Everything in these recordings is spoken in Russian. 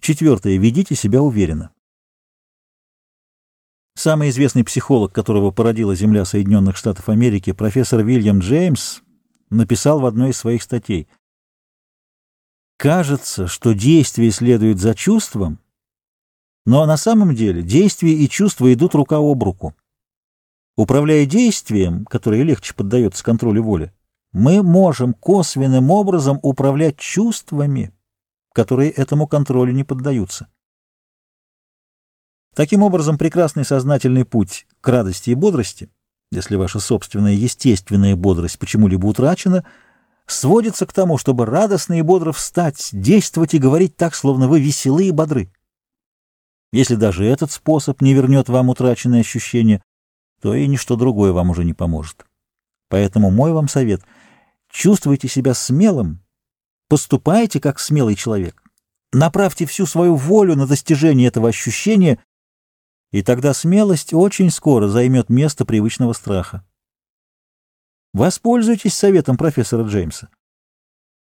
Четвертое. Ведите себя уверенно. Самый известный психолог, которого породила земля Соединенных Штатов Америки, профессор Вильям Джеймс, написал в одной из своих статей «Кажется, что действие следует за чувством, но на самом деле действие и чувство идут рука об руку. Управляя действием, которое легче поддается контролю воли, мы можем косвенным образом управлять чувствами, которые этому контролю не поддаются. Таким образом, прекрасный сознательный путь к радости и бодрости, если ваша собственная естественная бодрость почему-либо утрачена, сводится к тому, чтобы радостно и бодро встать, действовать и говорить так, словно вы веселы и бодры. Если даже этот способ не вернет вам утраченные ощущения, то и ничто другое вам уже не поможет. Поэтому мой вам совет — чувствуйте себя смелым, поступайте как смелый человек, направьте всю свою волю на достижение этого ощущения, и тогда смелость очень скоро займет место привычного страха. Воспользуйтесь советом профессора Джеймса.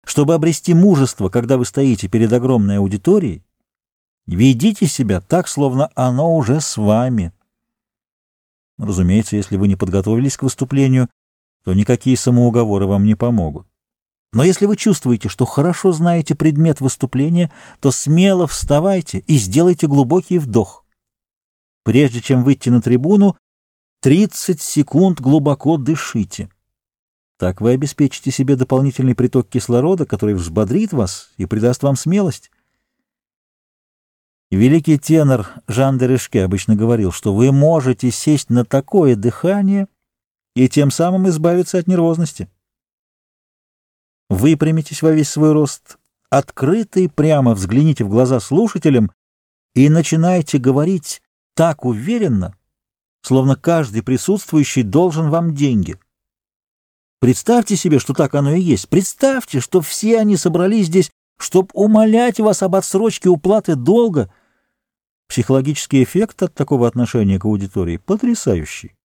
Чтобы обрести мужество, когда вы стоите перед огромной аудиторией, ведите себя так, словно оно уже с вами. Разумеется, если вы не подготовились к выступлению, то никакие самоуговоры вам не помогут. Но если вы чувствуете, что хорошо знаете предмет выступления, то смело вставайте и сделайте глубокий вдох. Прежде чем выйти на трибуну, 30 секунд глубоко дышите. Так вы обеспечите себе дополнительный приток кислорода, который взбодрит вас и придаст вам смелость. Великий тенор Жан де Решке обычно говорил, что вы можете сесть на такое дыхание и тем самым избавиться от нервозности. Выпрямитесь во весь свой рост, открыто и прямо взгляните в глаза слушателям и начинайте говорить так уверенно, словно каждый присутствующий должен вам деньги. Представьте себе, что так оно и есть. Представьте, что все они собрались здесь чтобы умолять вас об отсрочке уплаты долга. Психологический эффект от такого отношения к аудитории потрясающий.